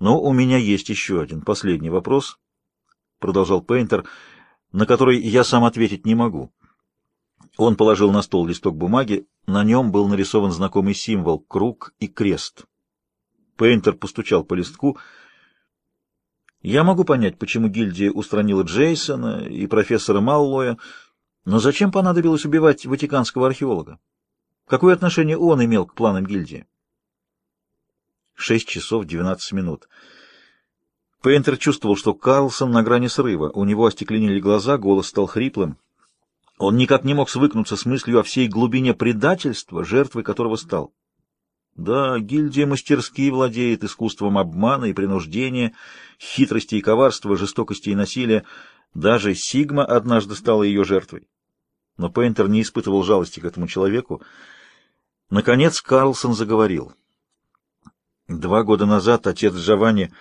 Но у меня есть еще один последний вопрос, — продолжал Пейнтер, — на который я сам ответить не могу. Он положил на стол листок бумаги, на нем был нарисован знакомый символ — круг и крест. Пейнтер постучал по листку. «Я могу понять, почему гильдия устранила Джейсона и профессора Маллоя, но зачем понадобилось убивать ватиканского археолога? Какое отношение он имел к планам гильдии?» Шесть часов двенадцать минут. Пейнтер чувствовал, что Карлсон на грани срыва. У него остекленели глаза, голос стал хриплым. Он никак не мог свыкнуться с мыслью о всей глубине предательства, жертвой которого стал. Да, гильдия мастерски владеет искусством обмана и принуждения, хитрости и коварства, жестокости и насилия. Даже Сигма однажды стала ее жертвой. Но Пейнтер не испытывал жалости к этому человеку. Наконец Карлсон заговорил. Два года назад отец Джованни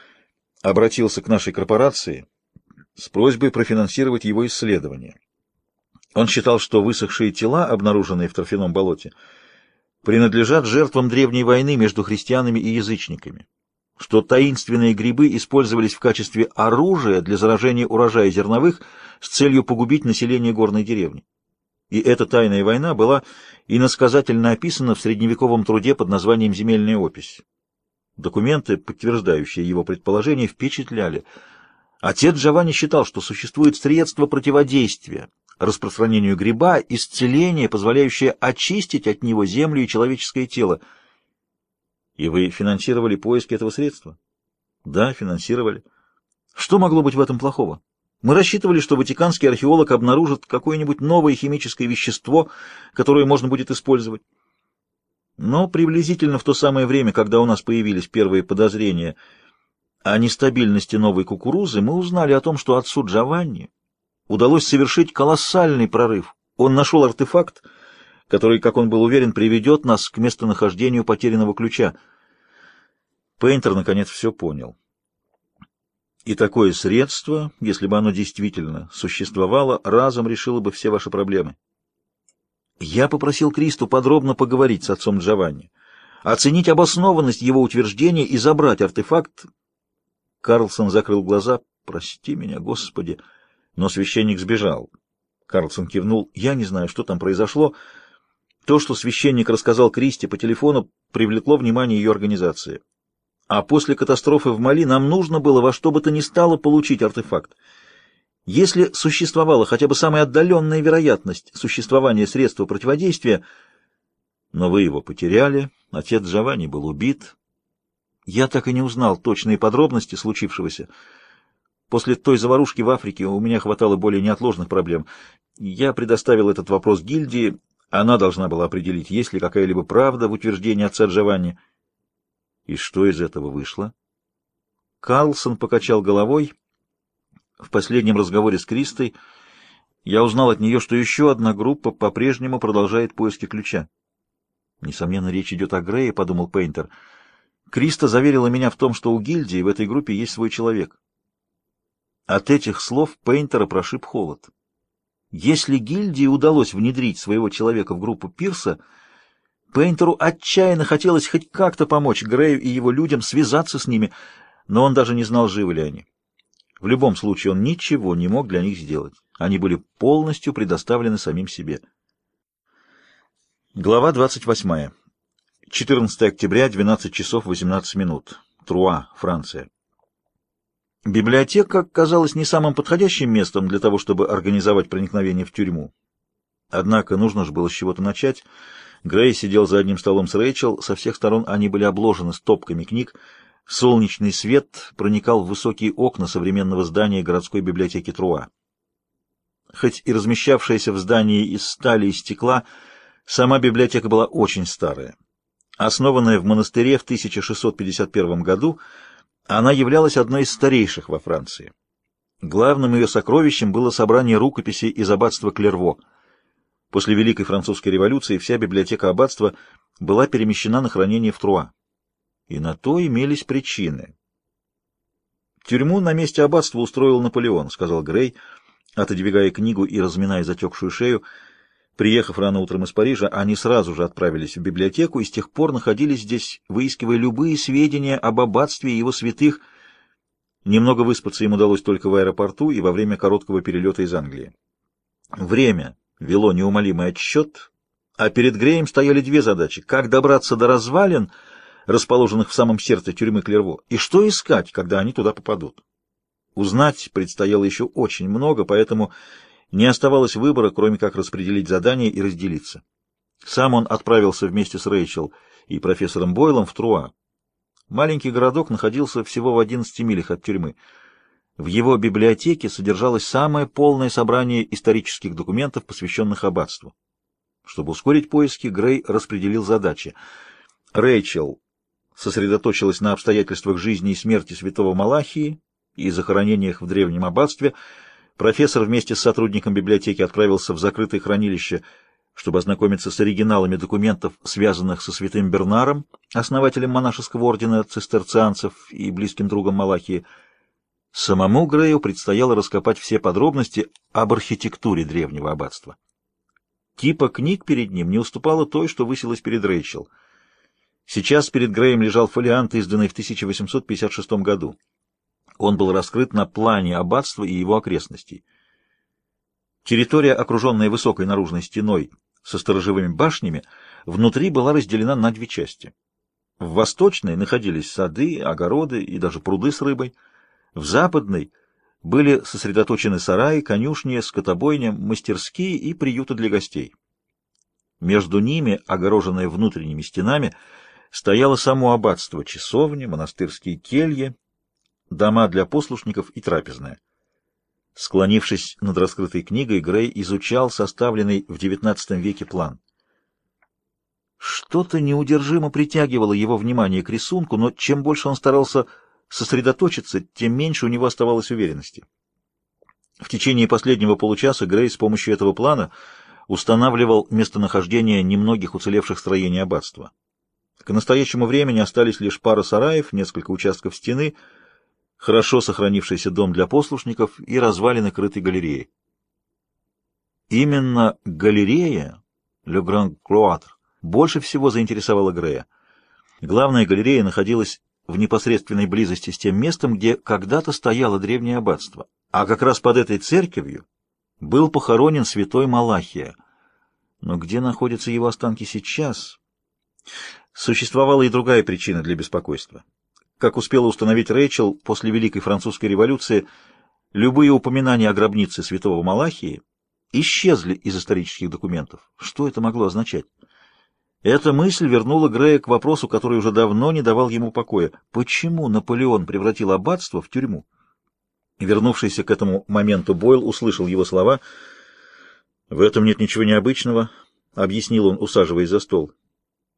обратился к нашей корпорации с просьбой профинансировать его исследования. Он считал, что высохшие тела, обнаруженные в торфяном болоте, принадлежат жертвам древней войны между христианами и язычниками, что таинственные грибы использовались в качестве оружия для заражения урожая зерновых с целью погубить население горной деревни. И эта тайная война была иносказательно описана в средневековом труде под названием «Земельная опись». Документы, подтверждающие его предположения, впечатляли. Отец Джованни считал, что существует средство противодействия, распространению гриба, исцеление, позволяющее очистить от него землю и человеческое тело. И вы финансировали поиски этого средства? Да, финансировали. Что могло быть в этом плохого? Мы рассчитывали, что ватиканский археолог обнаружит какое-нибудь новое химическое вещество, которое можно будет использовать. Но приблизительно в то самое время, когда у нас появились первые подозрения о нестабильности новой кукурузы, мы узнали о том, что отцу Джованни удалось совершить колоссальный прорыв. Он нашел артефакт, который, как он был уверен, приведет нас к местонахождению потерянного ключа. Пейнтер, наконец, все понял. И такое средство, если бы оно действительно существовало, разом решило бы все ваши проблемы. Я попросил Кристу подробно поговорить с отцом Джованни, оценить обоснованность его утверждения и забрать артефакт. Карлсон закрыл глаза. «Прости меня, Господи!» Но священник сбежал. Карлсон кивнул. Я не знаю, что там произошло. То, что священник рассказал Кристи по телефону, привлекло внимание ее организации. А после катастрофы в Мали нам нужно было во что бы то ни стало получить артефакт. Если существовала хотя бы самая отдаленная вероятность существования средства противодействия, но вы его потеряли, отец Джованни был убит. Я так и не узнал точные подробности случившегося. После той заварушки в Африке у меня хватало более неотложных проблем. Я предоставил этот вопрос гильдии, она должна была определить, есть ли какая-либо правда в утверждении отца Джованни. И что из этого вышло? Карлсон покачал головой. В последнем разговоре с Кристой я узнал от нее, что еще одна группа по-прежнему продолжает поиски ключа. Несомненно, речь идет о Грее, — подумал Пейнтер. Криста заверила меня в том, что у гильдии в этой группе есть свой человек. От этих слов Пейнтера прошиб холод. Если гильдии удалось внедрить своего человека в группу Пирса, Пейнтеру отчаянно хотелось хоть как-то помочь Грею и его людям связаться с ними, но он даже не знал, живы ли они. В любом случае он ничего не мог для них сделать. Они были полностью предоставлены самим себе. Глава 28. 14 октября, 12 часов 18 минут. Труа, Франция. Библиотека казалась не самым подходящим местом для того, чтобы организовать проникновение в тюрьму. Однако нужно же было с чего-то начать. Грей сидел за одним столом с Рэйчел, со всех сторон они были обложены стопками книг. Солнечный свет проникал в высокие окна современного здания городской библиотеки Труа. Хоть и размещавшаяся в здании из стали и стекла, сама библиотека была очень старая. Основанная в монастыре в 1651 году, она являлась одной из старейших во Франции. Главным ее сокровищем было собрание рукописей из аббатства Клерво. После Великой Французской революции вся библиотека аббатства была перемещена на хранение в Труа. И на то имелись причины. «Тюрьму на месте аббатства устроил Наполеон», — сказал Грей, отодвигая книгу и разминая затекшую шею. Приехав рано утром из Парижа, они сразу же отправились в библиотеку и с тех пор находились здесь, выискивая любые сведения об аббатстве и его святых. Немного выспаться им удалось только в аэропорту и во время короткого перелета из Англии. Время вело неумолимый отсчет, а перед Греем стояли две задачи — как добраться до развалин, расположенных в самом сердце тюрьмы Клерво, и что искать, когда они туда попадут. Узнать предстояло еще очень много, поэтому не оставалось выбора, кроме как распределить задания и разделиться. Сам он отправился вместе с Рэйчел и профессором Бойлом в Труа. Маленький городок находился всего в 11 милях от тюрьмы. В его библиотеке содержалось самое полное собрание исторических документов, посвященных аббатству. Чтобы ускорить поиски, Грей распределил задачи. Рэйчел сосредоточилась на обстоятельствах жизни и смерти святого Малахии и захоронениях в древнем аббатстве, Профессор вместе с сотрудником библиотеки отправился в закрытое хранилище, чтобы ознакомиться с оригиналами документов, связанных со святым Бернаром, основателем монашеского ордена цистерцианцев и близким другом Малахии. Самому Грею предстояло раскопать все подробности об архитектуре древнего аббатства. Типа книг перед ним не уступала той, что высилась перед Рэйчел. Сейчас перед Греем лежал фолиант, изданный в 1856 году. Он был раскрыт на плане аббатства и его окрестностей. Территория, окруженная высокой наружной стеной со сторожевыми башнями, внутри была разделена на две части. В восточной находились сады, огороды и даже пруды с рыбой. В западной были сосредоточены сараи, конюшни, скотобойня, мастерские и приюты для гостей. Между ними, огороженное внутренними стенами, стояло само аббатство, часовни, монастырские кельи, дома для послушников и трапезная. Склонившись над раскрытой книгой, Грей изучал составленный в XIX веке план. Что-то неудержимо притягивало его внимание к рисунку, но чем больше он старался сосредоточиться, тем меньше у него оставалось уверенности. В течение последнего получаса Грей с помощью этого плана устанавливал местонахождение немногих уцелевших строений аббатства. К настоящему времени остались лишь пара сараев, несколько участков стены — хорошо сохранившийся дом для послушников и развалины крытой галереи. Именно галерея, Le Grand Cloître, больше всего заинтересовала Грея. Главная галерея находилась в непосредственной близости с тем местом, где когда-то стояло древнее аббатство, а как раз под этой церковью был похоронен святой Малахия. Но где находятся его останки сейчас? Существовала и другая причина для беспокойства. Как успела установить Рэйчел, после Великой Французской революции любые упоминания о гробнице святого Малахии исчезли из исторических документов. Что это могло означать? Эта мысль вернула Грея к вопросу, который уже давно не давал ему покоя. Почему Наполеон превратил аббатство в тюрьму? Вернувшийся к этому моменту Бойл услышал его слова. «В этом нет ничего необычного», — объяснил он, усаживаясь за стол.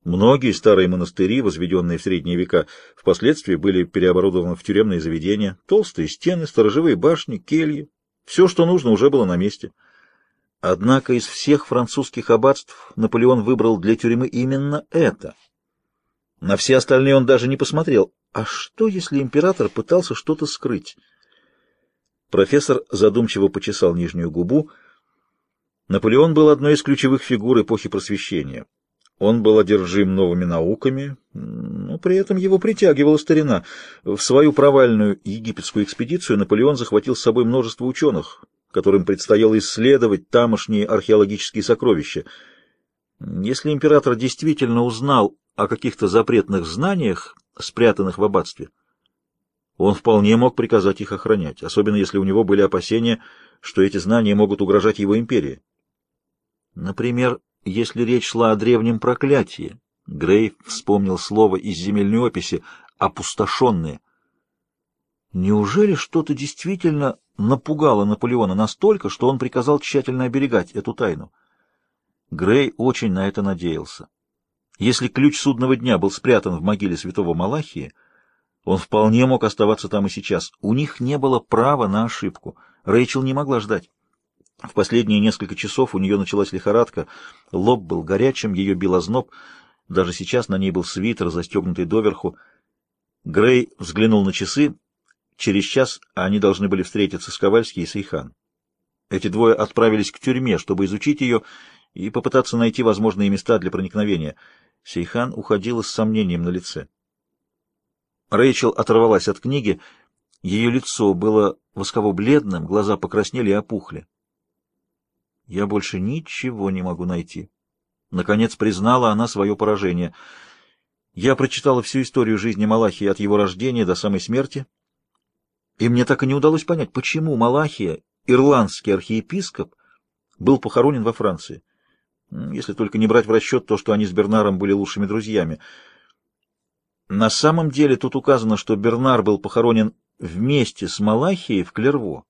Многие старые монастыри, возведенные в средние века, впоследствии были переоборудованы в тюремные заведения. Толстые стены, сторожевые башни, кельи. Все, что нужно, уже было на месте. Однако из всех французских аббатств Наполеон выбрал для тюрьмы именно это. На все остальные он даже не посмотрел. А что, если император пытался что-то скрыть? Профессор задумчиво почесал нижнюю губу. Наполеон был одной из ключевых фигур эпохи Просвещения. Он был одержим новыми науками, но при этом его притягивала старина. В свою провальную египетскую экспедицию Наполеон захватил с собой множество ученых, которым предстояло исследовать тамошние археологические сокровища. Если император действительно узнал о каких-то запретных знаниях, спрятанных в аббатстве, он вполне мог приказать их охранять, особенно если у него были опасения, что эти знания могут угрожать его империи. Например, если речь шла о древнем проклятии. Грей вспомнил слово из земельной описи «опустошенные». Неужели что-то действительно напугало Наполеона настолько, что он приказал тщательно оберегать эту тайну? Грей очень на это надеялся. Если ключ судного дня был спрятан в могиле святого Малахии, он вполне мог оставаться там и сейчас. У них не было права на ошибку. Рэйчел не могла ждать. В последние несколько часов у нее началась лихорадка, лоб был горячим, ее бил озноб, даже сейчас на ней был свитер, застегнутый доверху. Грей взглянул на часы. Через час они должны были встретиться с Ковальски и Сейхан. Эти двое отправились к тюрьме, чтобы изучить ее и попытаться найти возможные места для проникновения. Сейхан уходила с сомнением на лице. Рэйчел оторвалась от книги. Ее лицо было восково-бледным, глаза покраснели и опухли. «Я больше ничего не могу найти». Наконец признала она свое поражение. «Я прочитала всю историю жизни Малахии от его рождения до самой смерти, и мне так и не удалось понять, почему Малахия, ирландский архиепископ, был похоронен во Франции, если только не брать в расчет то, что они с Бернаром были лучшими друзьями. На самом деле тут указано, что Бернар был похоронен вместе с Малахией в Клерво.